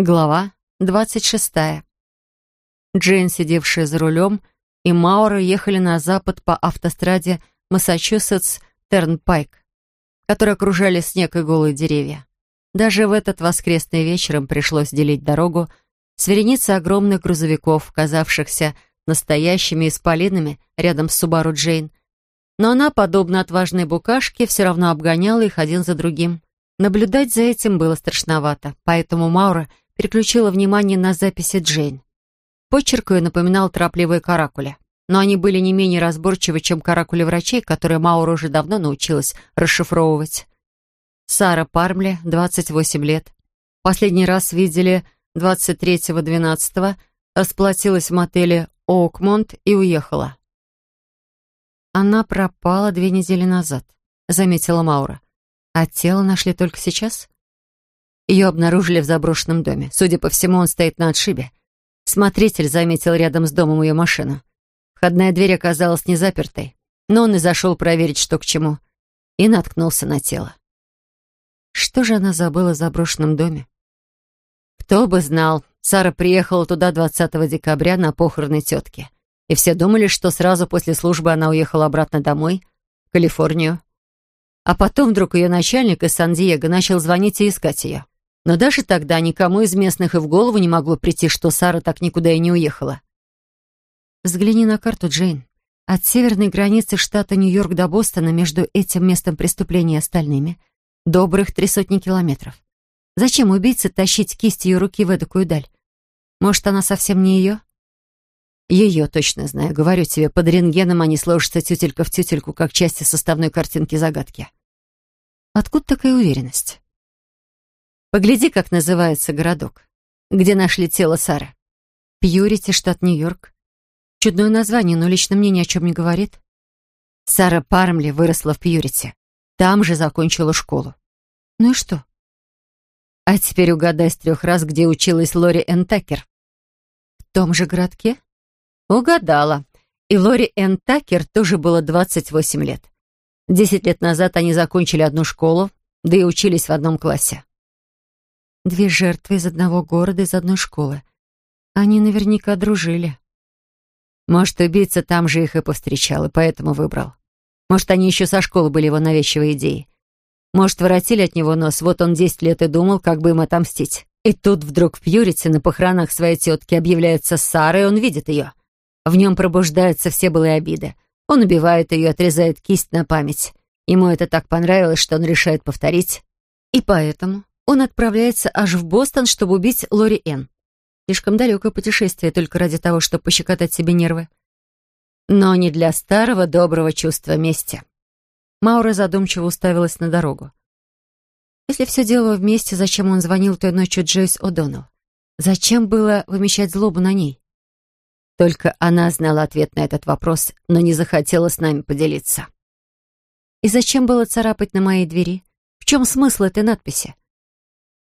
Глава двадцать шестая. Джейн, сидевшая за рулем, и Маура ехали на запад по автостраде Массачусетс-Тернпайк, которые окружали снег и голые деревья. Даже в этот воскресный вечер им пришлось делить дорогу с вереницей огромных грузовиков, казавшихся настоящими исполинами рядом с Субару Джейн. Но она, подобно отважной букашке, все равно обгоняла их один за другим. Наблюдать за этим было страшновато, поэтому Маура переключила внимание на записи Джейн. Почерк ее напоминал торопливые каракули, но они были не менее разборчивы, чем каракули врачей, которые Маура уже давно научилась расшифровывать. Сара Пармли, 28 лет. Последний раз видели 23.12, расплатилась в мотеле Оукмонт и уехала. «Она пропала две недели назад», — заметила Маура. «А тело нашли только сейчас?» Ее обнаружили в заброшенном доме. Судя по всему, он стоит на отшибе. Смотритель заметил рядом с домом ее машину. Входная дверь оказалась не запертой, но он и зашел проверить, что к чему, и наткнулся на тело. Что же она забыла в заброшенном доме? Кто бы знал, Сара приехала туда 20 декабря на похороны тетки. И все думали, что сразу после службы она уехала обратно домой, в Калифорнию. А потом вдруг ее начальник из Сан-Диего начал звонить и искать ее. Но даже тогда никому из местных и в голову не могло прийти, что Сара так никуда и не уехала. Взгляни на карту, Джейн. От северной границы штата Нью-Йорк до Бостона между этим местом преступления и остальными добрых три сотни километров. Зачем убийце тащить кисть ее руки в эдакую даль? Может, она совсем не ее? Ее точно знаю. Говорю тебе, под рентгеном они сложатся тютелька в тютельку, как части составной картинки загадки. Откуда такая уверенность? Погляди, как называется городок, где нашли тело Сары. Пьюрити, штат Нью-Йорк. Чудное название, но лично мне ни о чем не говорит. Сара Пармли выросла в Пьюрити. Там же закончила школу. Ну и что? А теперь угадай с трех раз, где училась Лори Энтакер. В том же городке? Угадала. И Лори Энтакер тоже было 28 лет. Десять лет назад они закончили одну школу, да и учились в одном классе. Две жертвы из одного города, из одной школы. Они наверняка дружили. Может, убийца там же их и повстречал, и поэтому выбрал. Может, они еще со школы были его навязчивой идеей. Может, воротили от него нос, вот он десять лет и думал, как бы им отомстить. И тут вдруг в Пьюрите на похоронах своей тетки объявляется Сара, и он видит ее. В нем пробуждаются все былые обиды. Он убивает ее, отрезает кисть на память. Ему это так понравилось, что он решает повторить. И поэтому он отправляется аж в Бостон, чтобы убить Лори Энн. Слишком далекое путешествие только ради того, чтобы пощекотать себе нервы. Но не для старого доброго чувства мести. Маура задумчиво уставилась на дорогу. Если все дело вместе, зачем он звонил той ночью Джойс О'Доннелл? Зачем было вымещать злобу на ней? Только она знала ответ на этот вопрос, но не захотела с нами поделиться. И зачем было царапать на моей двери? В чем смысл этой надписи?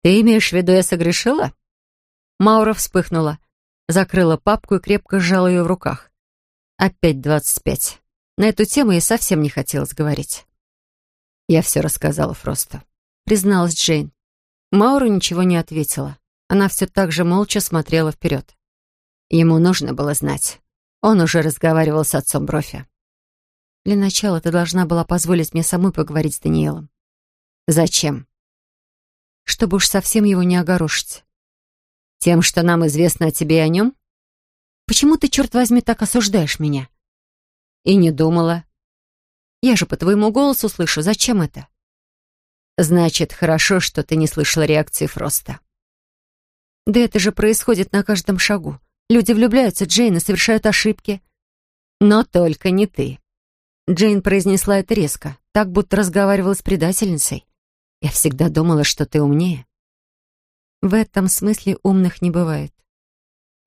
«Ты имеешь в виду, я согрешила?» Маура вспыхнула, закрыла папку и крепко сжала ее в руках. Опять двадцать пять. На эту тему ей совсем не хотелось говорить. Я все рассказала Фросту. Призналась Джейн. Маура ничего не ответила. Она все так же молча смотрела вперед. Ему нужно было знать. Он уже разговаривал с отцом Брофи. Для начала ты должна была позволить мне самой поговорить с Даниэлом. Зачем? Чтобы уж совсем его не огорошить. Тем, что нам известно о тебе и о нем? Почему ты, черт возьми, так осуждаешь меня? И не думала. Я же по твоему голосу слышу. Зачем это? Значит, хорошо, что ты не слышала реакции Фроста. Да это же происходит на каждом шагу. Люди влюбляются, Джейн, и совершают ошибки. Но только не ты. Джейн произнесла это резко, так будто разговаривала с предательницей. Я всегда думала, что ты умнее. В этом смысле умных не бывает.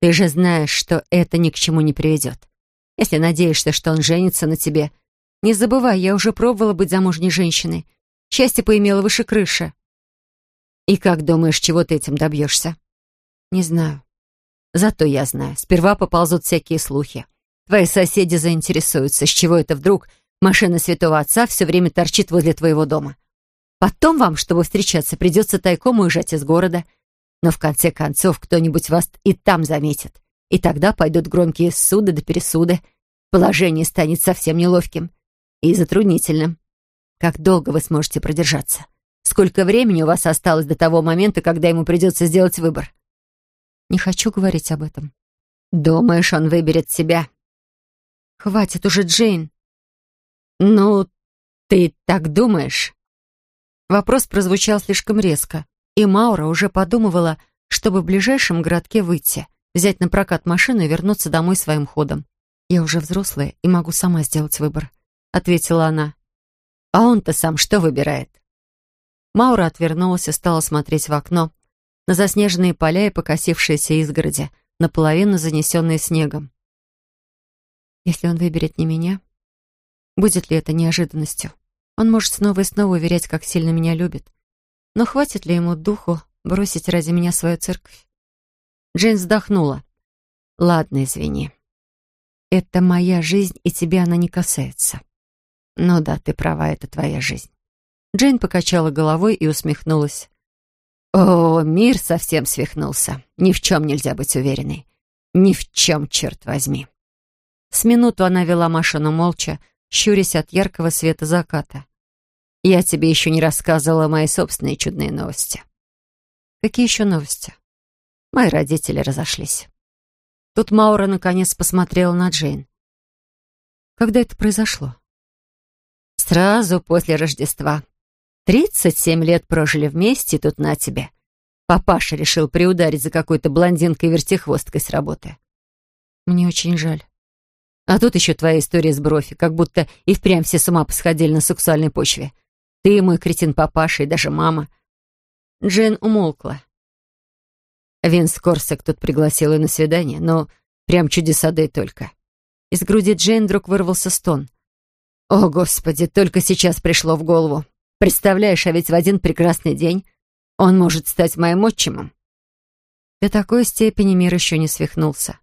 Ты же знаешь, что это ни к чему не приведет. Если надеешься, что он женится на тебе, не забывай, я уже пробовала быть замужней женщиной. Счастье поимело выше крыши. И как думаешь, чего ты этим добьешься? Не знаю. Зато я знаю. Сперва поползут всякие слухи. Твои соседи заинтересуются, с чего это вдруг машина святого отца все время торчит возле твоего дома. Потом вам, чтобы встречаться, придется тайком уезжать из города. Но в конце концов кто-нибудь вас и там заметит. И тогда пойдут громкие суды да пересуды. Положение станет совсем неловким и затруднительным. Как долго вы сможете продержаться? Сколько времени у вас осталось до того момента, когда ему придется сделать выбор? Не хочу говорить об этом. Думаешь, он выберет себя? Хватит уже, Джейн. Ну, ты так думаешь? Вопрос прозвучал слишком резко, и Маура уже подумывала, чтобы в ближайшем городке выйти, взять на прокат машину и вернуться домой своим ходом. «Я уже взрослая и могу сама сделать выбор», — ответила она. «А он-то сам что выбирает?» Маура отвернулась и стала смотреть в окно, на заснеженные поля и покосившиеся изгороди, наполовину занесенные снегом. «Если он выберет не меня, будет ли это неожиданностью? Он может снова и снова уверять, как сильно меня любит. Но хватит ли ему духу бросить ради меня свою церковь?» Джейн вздохнула. «Ладно, извини. Это моя жизнь, и тебя она не касается». «Ну да, ты права, это твоя жизнь». Джейн покачала головой и усмехнулась. «О, мир совсем свихнулся. Ни в чем нельзя быть уверенной. Ни в чем, черт возьми». С минуту она вела машину молча, щурясь от яркого света заката. «Я тебе еще не рассказывала мои собственные чудные новости». «Какие еще новости?» Мои родители разошлись. Тут Маура наконец посмотрела на Джейн. «Когда это произошло?» «Сразу после Рождества. Тридцать семь лет прожили вместе, и тут на тебе. Папаша решил приударить за какой-то блондинкой-вертихвосткой с работы. Мне очень жаль. А тут еще твоя история с брови, как будто и впрямь все с ума посходили на сексуальной почве. Ты мой кретин папаша и даже мама. Джейн умолкла. Винс Корсак тут пригласил ее на свидание, но прям чудеса да и только. Из груди Джейн вдруг вырвался стон. «О, Господи, только сейчас пришло в голову. Представляешь, а ведь в один прекрасный день он может стать моим отчимом. До такой степени мир еще не свихнулся.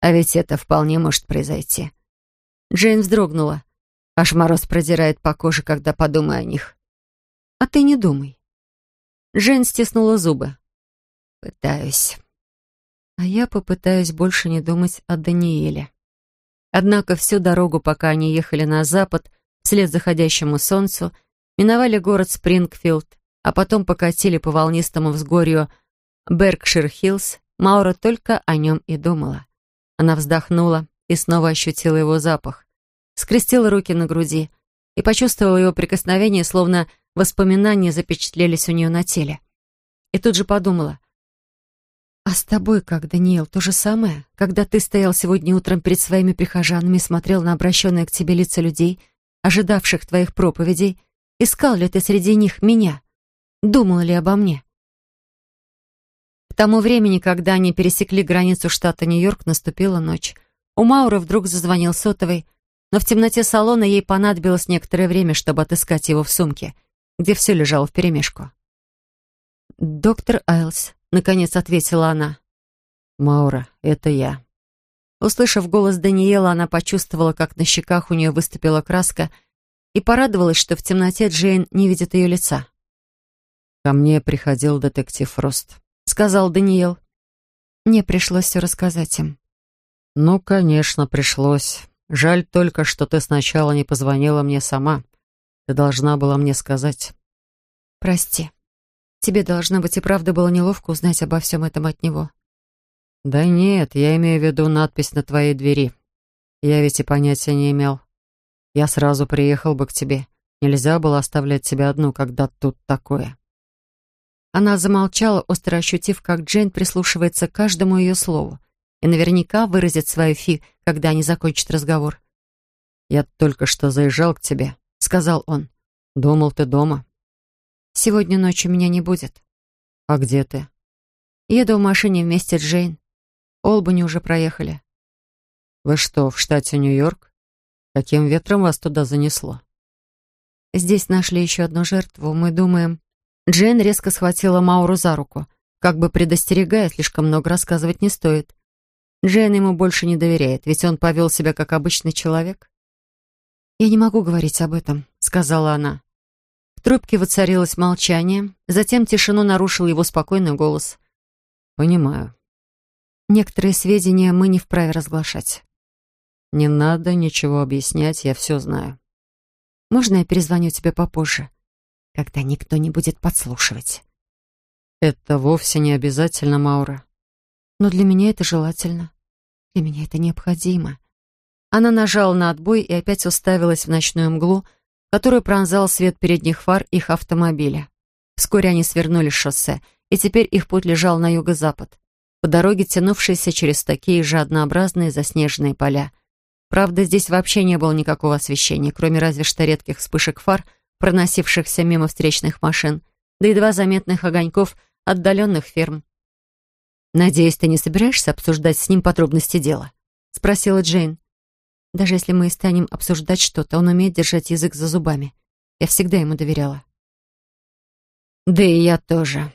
А ведь это вполне может произойти. Джейн вздрогнула. Аж мороз продирает по коже, когда подумаю о них. А ты не думай. Джейн стиснула зубы. Пытаюсь. А я попытаюсь больше не думать о Даниэле. Однако всю дорогу, пока они ехали на запад, вслед заходящему солнцу, Миновали город Спрингфилд, а потом покатили по волнистому взгорью Беркшир-Хиллз, Маура только о нем и думала. Она вздохнула и снова ощутила его запах. Скрестила руки на груди и почувствовала его прикосновение, словно воспоминания запечатлелись у нее на теле. И тут же подумала, «А с тобой как, Даниэл, то же самое? Когда ты стоял сегодня утром перед своими прихожанами и смотрел на обращенные к тебе лица людей, ожидавших твоих проповедей, Искал ли ты среди них меня? Думал ли обо мне? К тому времени, когда они пересекли границу штата Нью-Йорк, наступила ночь. У Мауры вдруг зазвонил сотовый, но в темноте салона ей понадобилось некоторое время, чтобы отыскать его в сумке, где все лежало вперемешку. «Доктор Айлс», — наконец ответила она. «Маура, это я». Услышав голос Даниэла, она почувствовала, как на щеках у нее выступила краска — и порадовалась, что в темноте Джейн не видит ее лица. «Ко мне приходил детектив Фрост», — сказал Даниэл. Мне пришлось все рассказать им. «Ну, конечно, пришлось. Жаль только, что ты сначала не позвонила мне сама. Ты должна была мне сказать». «Прости. Тебе, должно быть, и правда было неловко узнать обо всем этом от него». «Да нет, я имею в виду надпись на твоей двери. Я ведь и понятия не имел. Я сразу приехал бы к тебе. Нельзя было оставлять тебя одну, когда тут такое». Она замолчала, остро ощутив, как Джейн прислушивается к каждому ее слову и наверняка выразит свою фи, когда они закончат разговор. «Я только что заезжал к тебе», — сказал он. «Думал, ты дома». «Сегодня ночью меня не будет». «А где ты?» «Еду в машине вместе с Джейн. Олбани уже проехали». «Вы что, в штате Нью-Йорк?» Каким ветром вас туда занесло? Здесь нашли еще одну жертву. Мы думаем... Джейн резко схватила Мауру за руку, как бы предостерегая, слишком много рассказывать не стоит. Джейн ему больше не доверяет, ведь он повел себя как обычный человек. «Я не могу говорить об этом», — сказала она. В трубке воцарилось молчание, затем тишину нарушил его спокойный голос. Понимаю. Некоторые сведения мы не вправе разглашать. Не надо ничего объяснять, я все знаю. Можно я перезвоню тебе попозже, когда никто не будет подслушивать? Это вовсе не обязательно, Маура. Но для меня это желательно. Для меня это необходимо. Она нажала на отбой и опять уставилась в ночную мглу, которую пронзал свет передних фар их автомобиля. Вскоре они свернули с шоссе, и теперь их путь лежал на юго-запад, по дороге, тянувшейся через такие же однообразные заснеженные поля. Правда, здесь вообще не было никакого освещения, кроме разве что редких вспышек фар, проносившихся мимо встречных машин, да едва заметных огоньков отдаленных ферм. «Надеюсь, ты не собираешься обсуждать с ним подробности дела?» — спросила Джейн. «Даже если мы и станем обсуждать что-то, он умеет держать язык за зубами. Я всегда ему доверяла». «Да и я тоже».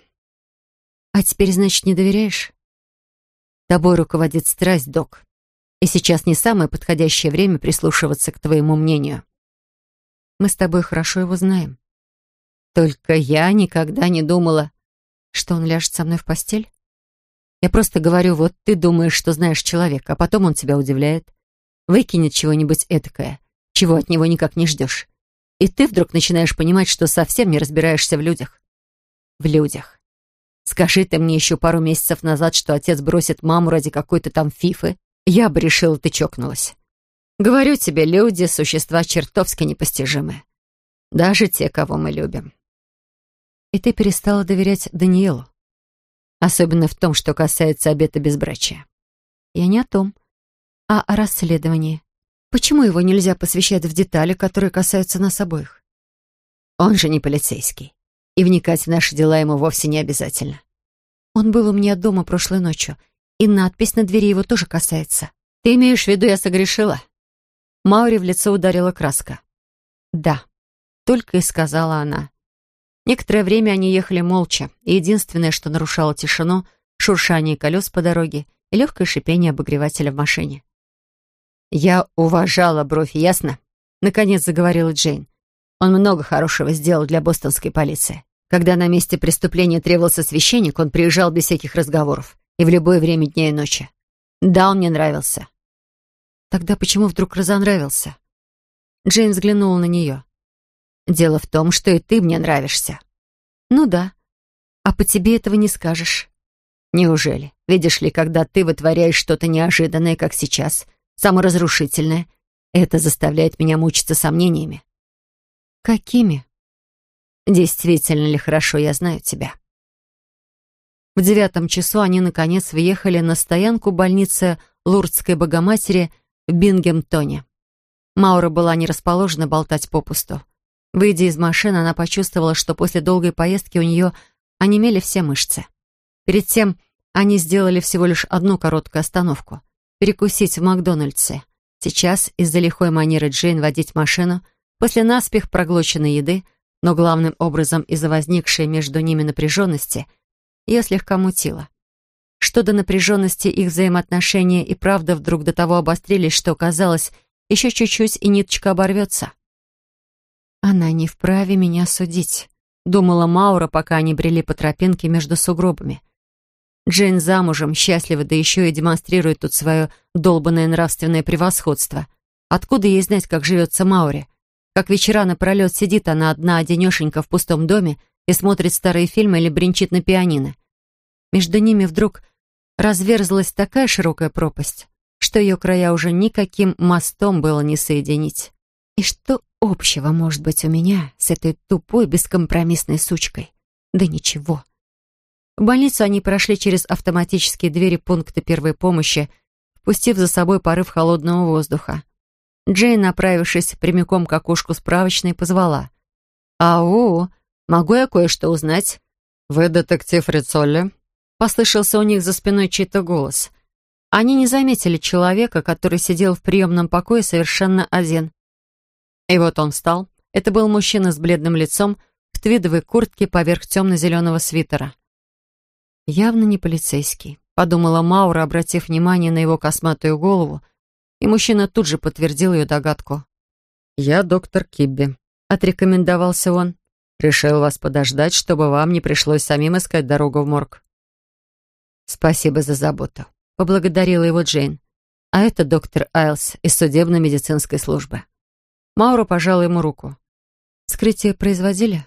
«А теперь, значит, не доверяешь?» «Тобой руководит страсть, док и сейчас не самое подходящее время прислушиваться к твоему мнению. Мы с тобой хорошо его знаем. Только я никогда не думала, что он ляжет со мной в постель. Я просто говорю, вот ты думаешь, что знаешь человека, а потом он тебя удивляет. Выкинет чего-нибудь этакое, чего от него никак не ждешь. И ты вдруг начинаешь понимать, что совсем не разбираешься в людях. В людях. Скажи ты мне еще пару месяцев назад, что отец бросит маму ради какой-то там фифы, я бы решила, ты чокнулась. Говорю тебе, люди — существа чертовски непостижимые. Даже те, кого мы любим. И ты перестала доверять Даниэлу? Особенно в том, что касается обета безбрачия. Я не о том, а о расследовании. Почему его нельзя посвящать в детали, которые касаются нас обоих? Он же не полицейский, и вникать в наши дела ему вовсе не обязательно. Он был у меня дома прошлой ночью, и надпись на двери его тоже касается. Ты имеешь в виду, я согрешила? Маури в лицо ударила краска. Да, только и сказала она. Некоторое время они ехали молча, и единственное, что нарушало тишину, шуршание колес по дороге и легкое шипение обогревателя в машине. «Я уважала бровь, ясно?» — наконец заговорила Джейн. «Он много хорошего сделал для бостонской полиции. Когда на месте преступления требовался священник, он приезжал без всяких разговоров и в любое время дня и ночи. Да, он мне нравился. Тогда почему вдруг разонравился? Джейн взглянула на нее. Дело в том, что и ты мне нравишься. Ну да. А по тебе этого не скажешь. Неужели? Видишь ли, когда ты вытворяешь что-то неожиданное, как сейчас, саморазрушительное, это заставляет меня мучиться сомнениями. Какими? Действительно ли хорошо я знаю тебя? В девятом часу они, наконец, въехали на стоянку больницы Лурдской Богоматери в Бингемтоне. Маура была не расположена болтать попусту. Выйдя из машины, она почувствовала, что после долгой поездки у нее онемели все мышцы. Перед тем они сделали всего лишь одну короткую остановку — перекусить в Макдональдсе. Сейчас, из-за лихой манеры Джейн водить машину, после наспех проглоченной еды, но главным образом из-за возникшей между ними напряженности — ее слегка мутило. Что до напряженности их взаимоотношения и правда вдруг до того обострились, что казалось, еще чуть-чуть и ниточка оборвется. «Она не вправе меня судить», — думала Маура, пока они брели по тропинке между сугробами. Джейн замужем, счастлива, да еще и демонстрирует тут свое долбанное нравственное превосходство. Откуда ей знать, как живется Мауре? Как вечера напролет сидит она одна, одинешенька в пустом доме и смотрит старые фильмы или бренчит на пианино. Между ними вдруг разверзлась такая широкая пропасть, что ее края уже никаким мостом было не соединить. И что общего может быть у меня с этой тупой, бескомпромиссной сучкой? Да ничего. В больницу они прошли через автоматические двери пункта первой помощи, впустив за собой порыв холодного воздуха. Джейн, направившись прямиком к окошку справочной, позвала. «Ау, Могу я кое-что узнать?» «Вы детектив Рицолли?» Послышался у них за спиной чей-то голос. Они не заметили человека, который сидел в приемном покое совершенно один. И вот он встал. Это был мужчина с бледным лицом, в твидовой куртке поверх темно-зеленого свитера. «Явно не полицейский», — подумала Маура, обратив внимание на его косматую голову, и мужчина тут же подтвердил ее догадку. «Я доктор Кибби», — отрекомендовался он. Решил вас подождать, чтобы вам не пришлось самим искать дорогу в морг. «Спасибо за заботу», — поблагодарила его Джейн. «А это доктор Айлс из судебно-медицинской службы». Маура пожала ему руку. «Вскрытие производили?»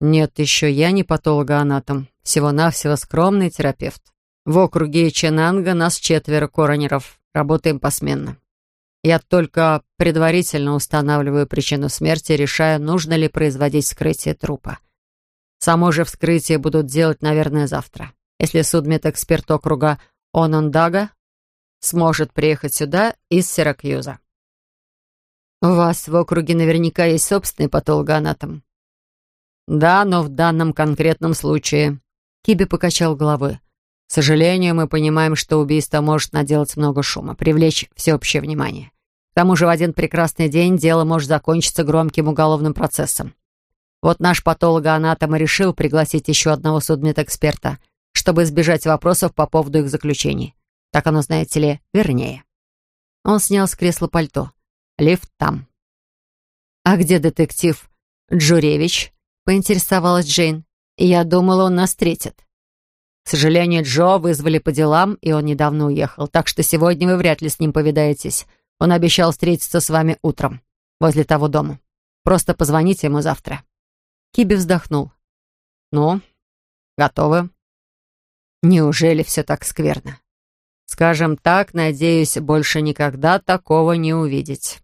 «Нет, еще я не патологоанатом. Всего-навсего скромный терапевт. В округе Ченанга нас четверо коронеров. Работаем посменно. Я только предварительно устанавливаю причину смерти, решая, нужно ли производить вскрытие трупа. Само же вскрытие будут делать, наверное, завтра. Если судмедэксперт округа Онондага сможет приехать сюда из Сиракьюза. У вас в округе наверняка есть собственный патологоанатом. Да, но в данном конкретном случае... Киби покачал головой. К сожалению, мы понимаем, что убийство может наделать много шума, привлечь всеобщее внимание. К тому же в один прекрасный день дело может закончиться громким уголовным процессом. Вот наш патологоанатом решил пригласить еще одного судмедэксперта, чтобы избежать вопросов по поводу их заключений. Так оно, знаете ли, вернее. Он снял с кресла пальто. Лифт там. «А где детектив Джуревич?» — поинтересовалась Джейн. «Я думала, он нас встретит». К сожалению, Джо вызвали по делам, и он недавно уехал, так что сегодня вы вряд ли с ним повидаетесь. Он обещал встретиться с вами утром, возле того дома. Просто позвоните ему завтра». Киби вздохнул. «Ну, готовы?» «Неужели все так скверно?» «Скажем так, надеюсь, больше никогда такого не увидеть».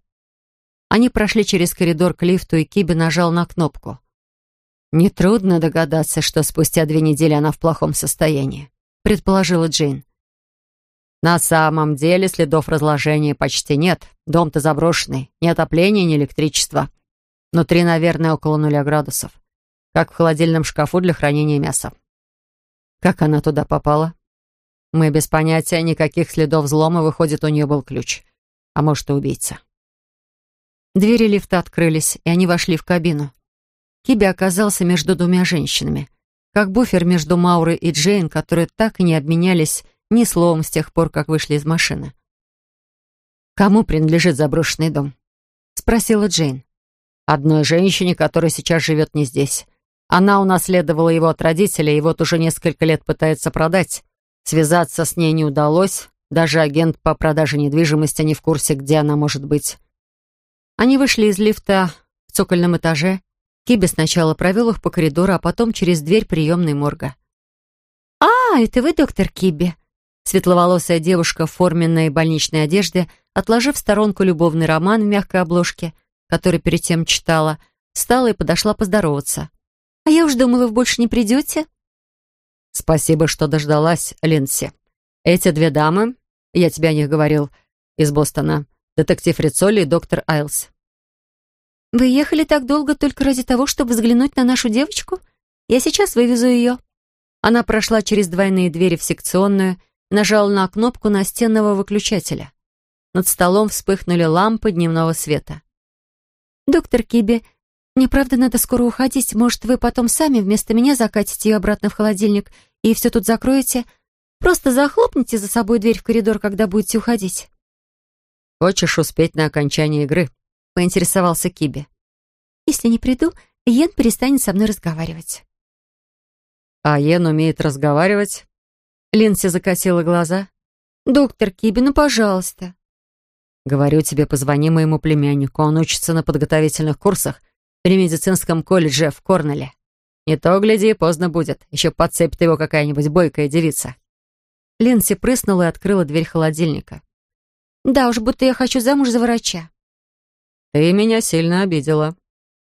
Они прошли через коридор к лифту, и Киби нажал на кнопку. «Нетрудно догадаться, что спустя две недели она в плохом состоянии», — предположила Джейн. «На самом деле следов разложения почти нет. Дом-то заброшенный. Ни отопления, ни электричества. Внутри, наверное, около нуля градусов. Как в холодильном шкафу для хранения мяса». «Как она туда попала?» «Мы без понятия, никаких следов взлома, выходит, у нее был ключ. А может, и убийца». Двери лифта открылись, и они вошли в кабину. Киби оказался между двумя женщинами, как буфер между Маурой и Джейн, которые так и не обменялись ни словом с тех пор, как вышли из машины. «Кому принадлежит заброшенный дом?» — спросила Джейн. «Одной женщине, которая сейчас живет не здесь. Она унаследовала его от родителей и вот уже несколько лет пытается продать. Связаться с ней не удалось, даже агент по продаже недвижимости не в курсе, где она может быть». Они вышли из лифта в цокольном этаже, Киби сначала провел их по коридору, а потом через дверь приемной морга. «А, это вы, доктор Киби?» Светловолосая девушка в форменной больничной одежде, отложив в сторонку любовный роман в мягкой обложке, который перед тем читала, встала и подошла поздороваться. «А я уж думала, вы больше не придете?» «Спасибо, что дождалась, Линси. Эти две дамы, я тебе о них говорил, из Бостона, детектив Рицоли и доктор Айлс. «Вы ехали так долго только ради того, чтобы взглянуть на нашу девочку? Я сейчас вывезу ее». Она прошла через двойные двери в секционную, нажала на кнопку настенного выключателя. Над столом вспыхнули лампы дневного света. «Доктор Киби, мне правда надо скоро уходить. Может, вы потом сами вместо меня закатите ее обратно в холодильник и все тут закроете? Просто захлопните за собой дверь в коридор, когда будете уходить». «Хочешь успеть на окончание игры?» поинтересовался Киби. «Если не приду, Йен перестанет со мной разговаривать». «А Йен умеет разговаривать?» Линси закатила глаза. «Доктор Киби, ну, пожалуйста». «Говорю тебе, позвони моему племяннику. Он учится на подготовительных курсах при медицинском колледже в Корнеле. Не то, гляди, поздно будет. Еще подцепит его какая-нибудь бойкая девица». Линси прыснула и открыла дверь холодильника. «Да уж, будто я хочу замуж за врача». «Ты меня сильно обидела».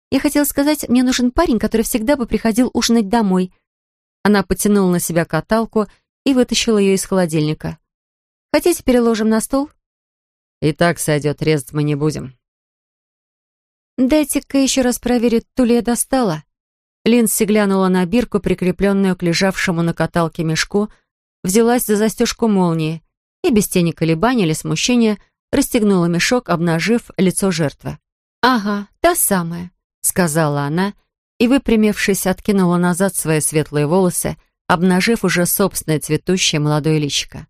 «Я хотела сказать, мне нужен парень, который всегда бы приходил ужинать домой». Она потянула на себя каталку и вытащила ее из холодильника. «Хотите, переложим на стол?» «И так сойдет, резать мы не будем». «Дайте-ка еще раз проверить, ту ли я достала». Линдси глянула на бирку, прикрепленную к лежавшему на каталке мешку, взялась за застежку молнии и без тени колебаний или смущения – расстегнула мешок, обнажив лицо жертвы. «Ага, та самая», — сказала она, и, выпрямившись, откинула назад свои светлые волосы, обнажив уже собственное цветущее молодое личико.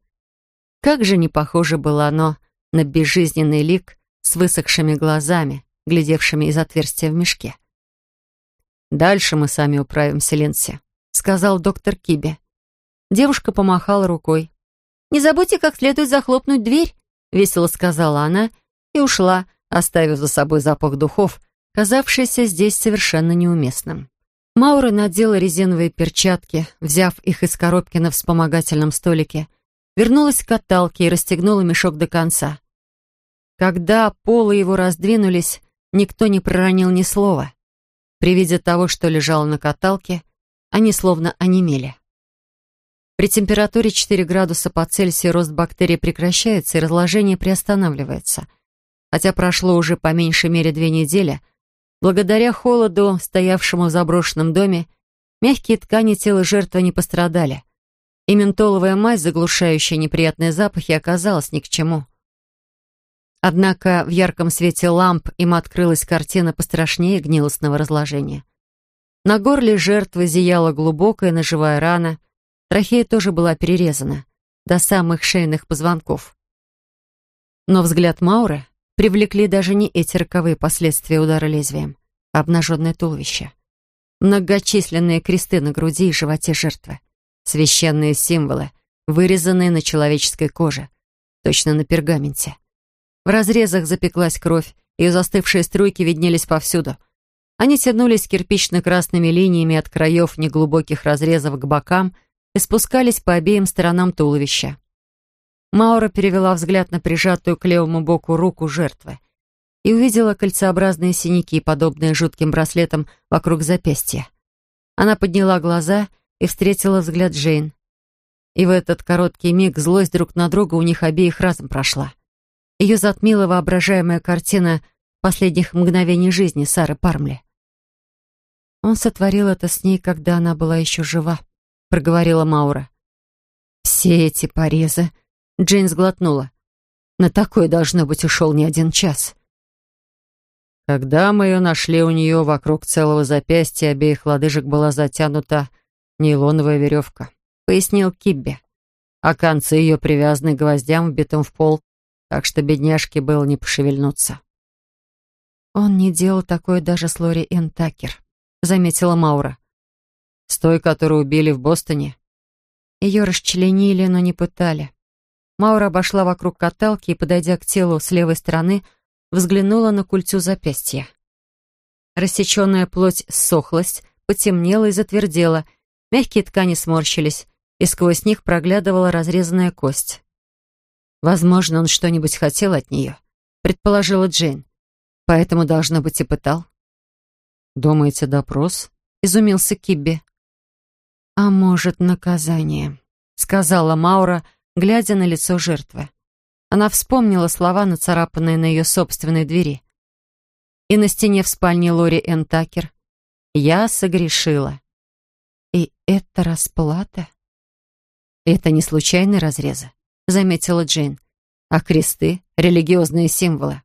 Как же не похоже было оно на безжизненный лик с высохшими глазами, глядевшими из отверстия в мешке. «Дальше мы сами управимся, Линси», — сказал доктор Киби. Девушка помахала рукой. «Не забудьте как следует захлопнуть дверь», — весело сказала она и ушла, оставив за собой запах духов, казавшийся здесь совершенно неуместным. Маура надела резиновые перчатки, взяв их из коробки на вспомогательном столике, вернулась к каталке и расстегнула мешок до конца. Когда полы его раздвинулись, никто не проронил ни слова. При виде того, что лежало на каталке, они словно онемели. При температуре 4 градуса по Цельсию рост бактерий прекращается и разложение приостанавливается. Хотя прошло уже по меньшей мере две недели, благодаря холоду, стоявшему в заброшенном доме, мягкие ткани тела жертвы не пострадали. И ментоловая мазь, заглушающая неприятные запахи, оказалась ни к чему. Однако в ярком свете ламп им открылась картина пострашнее гнилостного разложения. На горле жертвы зияла глубокая ножевая рана — Трахея тоже была перерезана до самых шейных позвонков. Но взгляд Мауры привлекли даже не эти роковые последствия удара лезвием, а обнаженное туловище. Многочисленные кресты на груди и животе жертвы. Священные символы, вырезанные на человеческой коже, точно на пергаменте. В разрезах запеклась кровь, ее застывшие струйки виднелись повсюду. Они тянулись кирпично-красными линиями от краев неглубоких разрезов к бокам и спускались по обеим сторонам туловища. Маура перевела взгляд на прижатую к левому боку руку жертвы и увидела кольцеобразные синяки, подобные жутким браслетам вокруг запястья. Она подняла глаза и встретила взгляд Джейн. И в этот короткий миг злость друг на друга у них обеих разом прошла. Ее затмила воображаемая картина последних мгновений жизни Сары Пармли. Он сотворил это с ней, когда она была еще жива проговорила Маура. «Все эти порезы...» Джейн сглотнула. «На такое, должно быть, ушел не один час». Когда мы ее нашли, у нее вокруг целого запястья обеих лодыжек была затянута нейлоновая веревка, пояснил Кибби. А концы ее привязаны гвоздям, вбитым в пол, так что бедняжке было не пошевельнуться. «Он не делал такое даже с Лори Энн Такер», — заметила Маура. С той, которую убили в Бостоне? Ее расчленили, но не пытали. Маура обошла вокруг каталки и, подойдя к телу с левой стороны, взглянула на культю запястья. Рассеченная плоть ссохлась, потемнела и затвердела, мягкие ткани сморщились, и сквозь них проглядывала разрезанная кость. «Возможно, он что-нибудь хотел от нее», — предположила Джейн. «Поэтому, должно быть, и пытал». «Думаете, допрос?» — изумился Кибби. «А может, наказание», — сказала Маура, глядя на лицо жертвы. Она вспомнила слова, нацарапанные на ее собственной двери. И на стене в спальне Лори Энн Такер. «Я согрешила». «И это расплата?» «Это не случайные разрезы», — заметила Джейн. «А кресты — религиозные символы».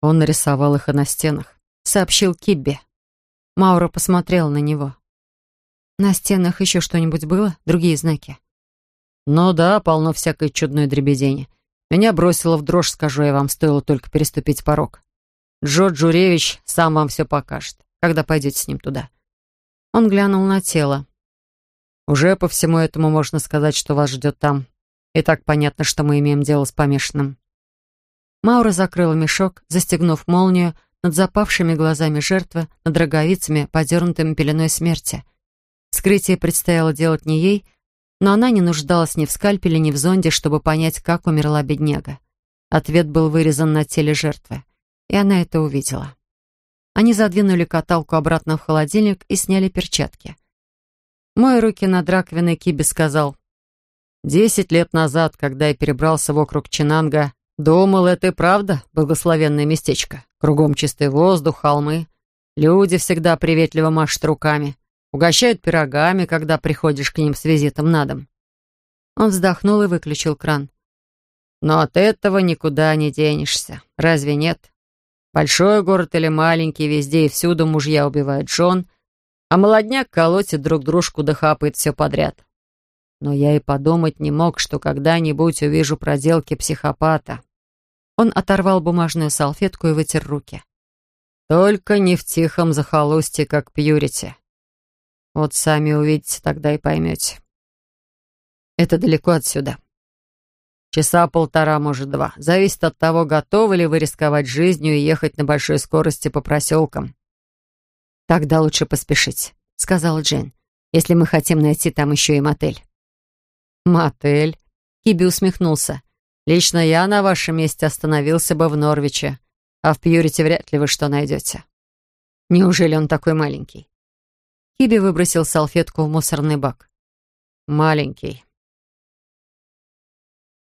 Он нарисовал их и на стенах, — сообщил Кибби. Маура посмотрела на него. На стенах еще что-нибудь было? Другие знаки? Ну да, полно всякой чудной дребедени. Меня бросило в дрожь, скажу я вам, стоило только переступить порог. Джо Джуревич сам вам все покажет, когда пойдете с ним туда. Он глянул на тело. Уже по всему этому можно сказать, что вас ждет там. И так понятно, что мы имеем дело с помешанным. Маура закрыла мешок, застегнув молнию над запавшими глазами жертвы, над роговицами, подернутыми пеленой смерти. Скрытие предстояло делать не ей, но она не нуждалась ни в скальпеле, ни в зонде, чтобы понять, как умерла бедняга. Ответ был вырезан на теле жертвы, и она это увидела. Они задвинули каталку обратно в холодильник и сняли перчатки. Мой руки над раковиной Киби сказал, «Десять лет назад, когда я перебрался в округ Чинанга, думал, это и правда благословенное местечко. Кругом чистый воздух, холмы. Люди всегда приветливо машут руками. Угощают пирогами, когда приходишь к ним с визитом на дом. Он вздохнул и выключил кран. Но от этого никуда не денешься. Разве нет? Большой город или маленький, везде и всюду мужья убивают жен, а молодняк колотит друг дружку да хапает все подряд. Но я и подумать не мог, что когда-нибудь увижу проделки психопата. Он оторвал бумажную салфетку и вытер руки. Только не в тихом захолустье, как Пьюрити. Вот сами увидите, тогда и поймете. Это далеко отсюда. Часа полтора, может, два. Зависит от того, готовы ли вы рисковать жизнью и ехать на большой скорости по проселкам. «Тогда лучше поспешить», — сказала Джейн, «если мы хотим найти там еще и мотель». «Мотель?» — Киби усмехнулся. «Лично я на вашем месте остановился бы в Норвиче, а в Пьюрите вряд ли вы что найдете». «Неужели он такой маленький?» Киби выбросил салфетку в мусорный бак. «Маленький.